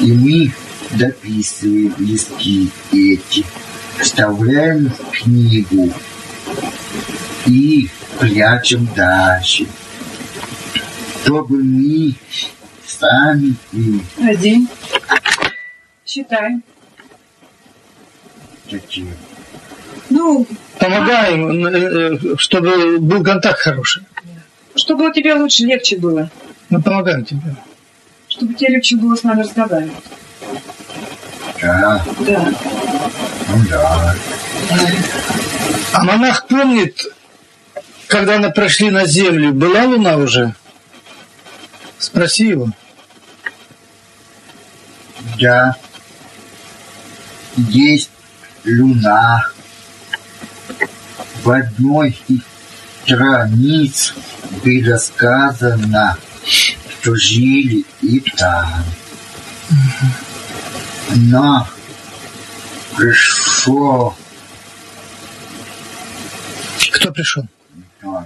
И мы дописываем листки эти, вставляем в книгу и прячем дальше. Чтобы мы сами и Один. Считай. такие Ну, Помогаем, э, э, чтобы был контакт хороший. чтобы тебе лучше, легче было. Мы помогаем тебе. Чтобы тебе легче было с нами разговаривать. Да, Да. Ну да. А монах помнит, когда они прошли на землю, была луна уже? Спроси его. Да. Есть луна. В одной из страниц было сказано, что жили и там. Но пришел Кто пришел? Ой,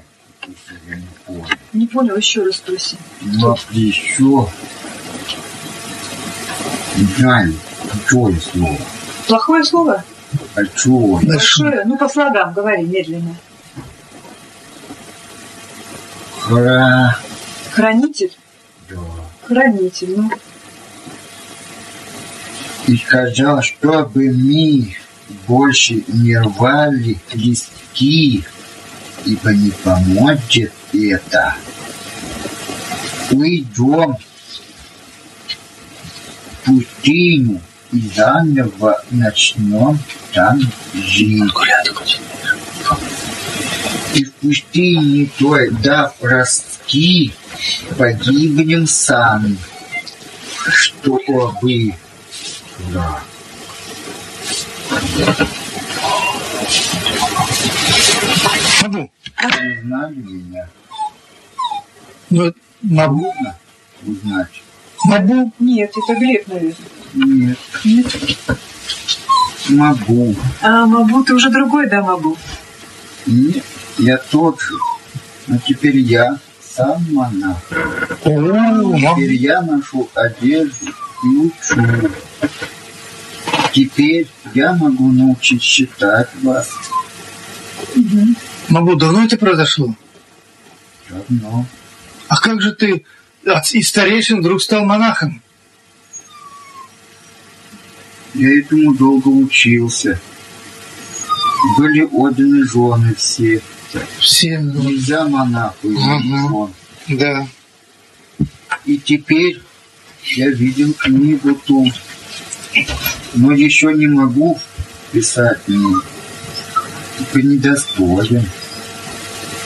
я не понял. Не понял, еще раз спроси. Но еще Жань, чужое слово. Плохое слово? А чужое? Большое? Ну, по слогам говори медленно. Хра... Хранитель? Да. Хранитель, ну. И сказал, чтобы мы больше не рвали листки, ибо не поможет это. Уйдем в пустыню и заново начнем там жить. И в пустыне той, дав ростки, погибнем сами, чтобы... Да. Могу. Не меня. Ну, могу. Трудно узнать. Могу. Нет, это Глеб, наверное. Нет. Нет. Могу. А Мабу, ты уже другой, да, Мабу? Нет, я тот же. Но теперь я сам монах. О, могу. Теперь я ношу одежду и учу. Теперь я могу научить считать вас Могу. Давно это произошло? давно. А как же ты из старейшин вдруг стал монахом? Я этому долго учился. Были отданы жены все. Все. ну, Нельзя монаху жен. Да. И теперь я видел книгу ту, но еще не могу писать мне. Ты недостоин.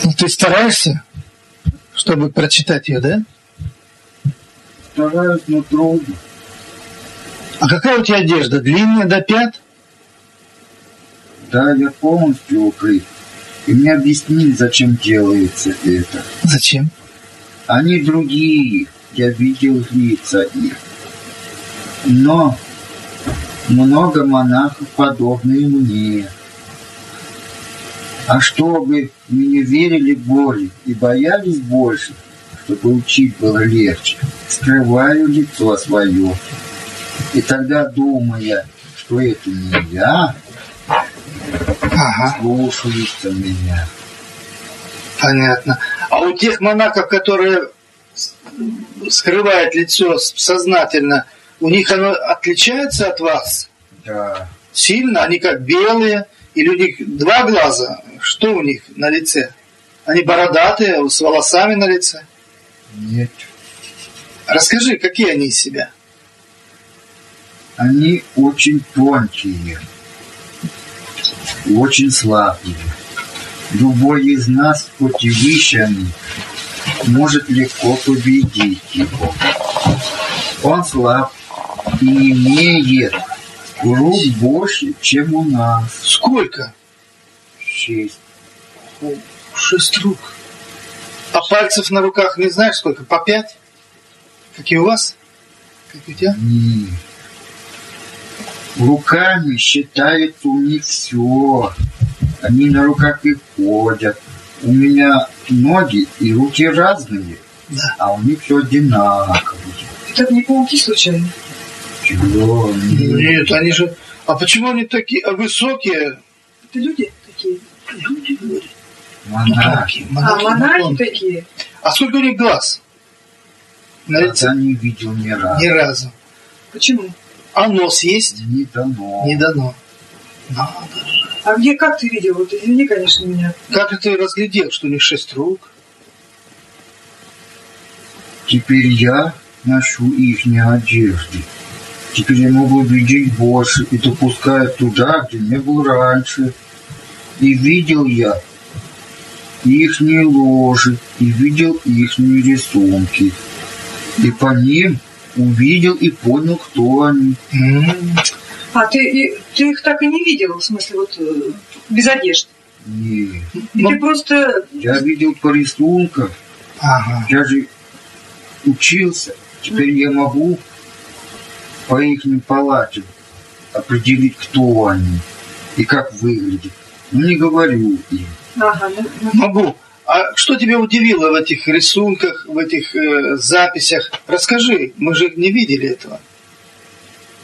Ну, ты стараешься, чтобы прочитать ее, да? Стараюсь, но трудно. А какая у тебя одежда? Длинная до пят? Да, я полностью укрыт. И мне объяснили, зачем делается это. Зачем? Они другие, я видел лица их. Но много монахов, подобные мне. А чтобы мне верили более и боялись больше, чтобы учить было легче, скрываю лицо свое. И тогда, думая, что это не я, Ага, слушаются меня. понятно. А у тех монахов, которые скрывают лицо сознательно, у них оно отличается от вас Да, сильно? Они как белые, или у них два глаза? Что у них на лице? Они бородатые, с волосами на лице? нет. Расскажи, какие они из себя? Они очень тонкие, очень слабые. Любой из нас, хоть и вещами, может легко победить его. Он слаб и имеет рук больше, чем у нас. Сколько? Шесть. Шесть рук. А пальцев на руках не знаешь сколько? По пять? Как и у вас? Как у тебя? Нет. Руками считают у них все. Они на руках и ходят. У меня ноги и руки разные, Да. а у них все одинаковые. Это не пауки случайно? Чего? Нет, они же... А почему они такие а высокие? Это люди такие? Люди. Монахи. Монахи, А, монахи такие? А сколько у них глаз? На лице? Я не видел ни разу. Ни разу. Почему? А нос есть? Не дано. Не дано. Надо же. А где, как ты видел? Вот извини, конечно, меня. Как ты разглядел, что у них шесть рук? Теперь я ношу их одежды. Теперь я могу видеть больше и допускать туда, где не был раньше. И видел я ихние ложи, и видел ихние рисунки. И по ним увидел и понял, кто они. А ты, ты их так и не видел, в смысле, вот э, без одежды? Нет. И Ну. ты просто... Я видел по рисункам, Ага. я же учился. Теперь я могу по их палатам определить, кто они и как выглядят. Не говорю им. Ага, ну, ну, Могу. А что тебя удивило в этих рисунках, в этих э, записях? Расскажи, мы же не видели этого.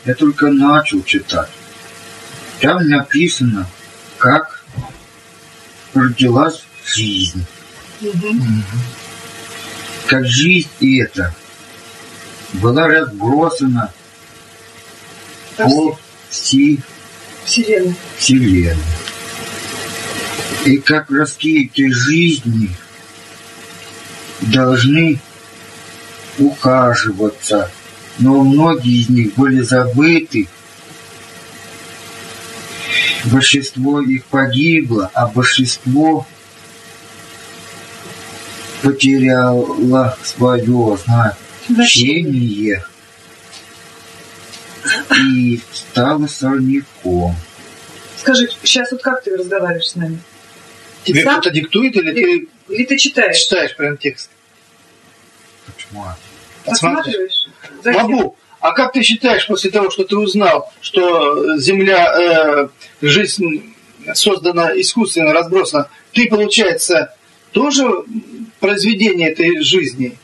Я только начал читать. Там написано, как родилась жизнь. мгм. Как жизнь эта была разбросана По по всей Вселенной. Вселенной. И как ростки этой жизни должны ухаживаться, но многие из них были забыты. Большинство их погибло, а большинство потеряло свое значение и стало сорняком. Скажи, сейчас вот как ты разговариваешь с нами? Тебе Сам? кто-то диктует или ты Или ты читаешь? читаешь прям текст? Почему? Посматриваешь? Могу. А как ты считаешь после того, что ты узнал, что Земля, э, жизнь создана искусственно, разбросана, ты, получается, тоже произведение этой жизни?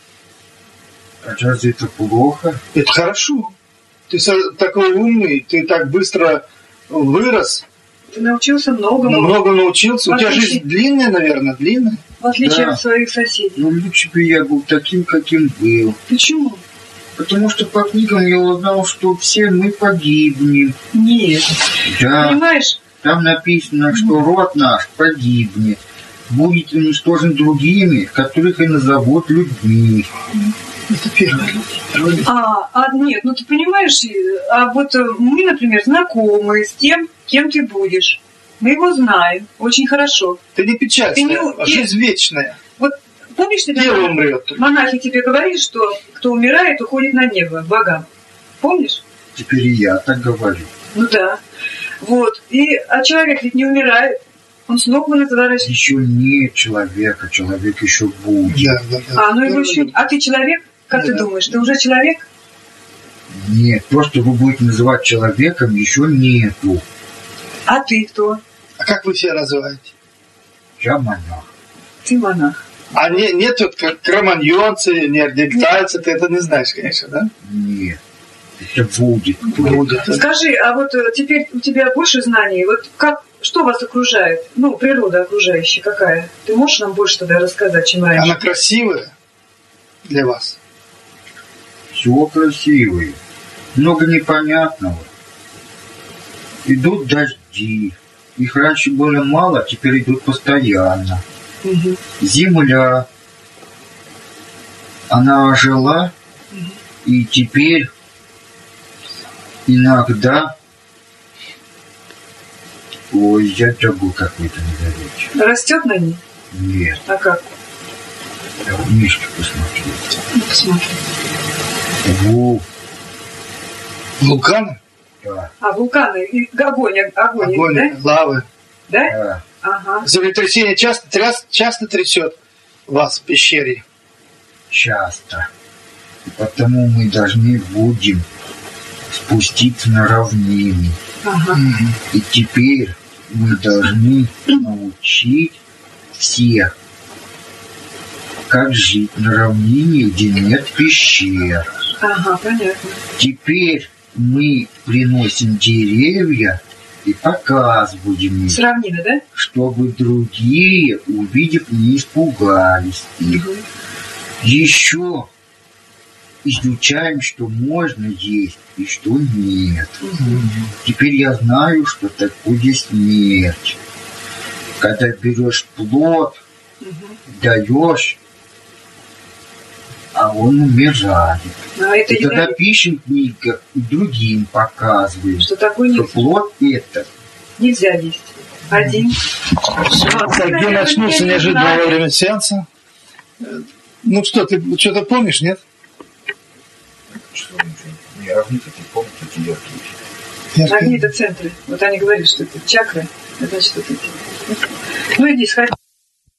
А разве это плохо? Это хорошо. Ты такой умный, ты так быстро вырос, Ты научился многому, много научился. У тебя жизнь длинная, наверное, длинная. в отличие Да. от своих соседей. Ну, лучше бы я был таким, каким был. Почему? Потому что по книгам я узнал, что все мы погибнем. Нет. Да, Понимаешь? там написано, что род наш погибнет. Будет уничтожен другими, которых и назовут людьми. Это первое. А, а нет, ну ты понимаешь, а вот э, мы, например, знакомы с тем, кем ты будешь. Мы его знаем очень хорошо. Ты не печалься, Ты не- а жизнь вечная. Вот помнишь, ты когда умрет. монахи тебе говорили, что кто умирает, уходит на небо, к богам. Помнишь? Теперь и я так говорю. Ну да. Вот. И, а человек ведь не умирает. Он снова называется. Еще нет человека, человек еще будет. Да, да, да. А, ну его еще... А ты человек? Как ты думаешь, ты уже человек? Нет, то, что вы будете называть человеком, еще нету. А ты кто? А как вы себя называете? Я монах. Ты монах. А не, нет вот как кроманьонцы, неандертальцы, ты это не знаешь, конечно, да? Нет. Это будет. Будет. Скажи, а вот э, теперь у тебя больше знаний. Вот как, что вас окружает? Ну, природа окружающая какая? Ты можешь нам больше тогда рассказать, чем раньше? Она красивая для вас. Все красивое. Много непонятного. Идут дожди. Их раньше было мало, теперь идут постоянно. Мгм. Земля. Она ожила, и теперь иногда... Ой, я забыл какой-то недоречие. Растет на ней? Нет, А как? я в книжке посмотрел. Ну, посмотри. Во, Вулканы, да, А, вулканы, и огонь, огонь, огонь, да? лавы. Да? да. Ага. Землетрясение часто, тряс, часто трясет вас в пещере. часто. Потому мы должны будем спуститься на равнины. Ага. И теперь мы должны научить всех, как жить на равнине, где нет пещер. Ага, понятно. Теперь мы приносим деревья и показ будем им, С равнины, да? чтобы другие, увидев, не испугались их. Мгм. Еще изучаем, что можно есть и что нет. Теперь я знаю, что такое смерть. Когда берешь плод, Мгм. даешь, а он умирает. А это И тогда не- пишем в книгах, и другим показываем, что такое что нельзя, плод это. нельзя есть. Один. Так, где начнулся неожиданно во время сеанса? Ну что, ты что-то помнишь, нет? Не огни такие, помните, эти яркие? Это центры. Вот они говорят, что это чакры. Это значит, эти. Ну иди, сходи.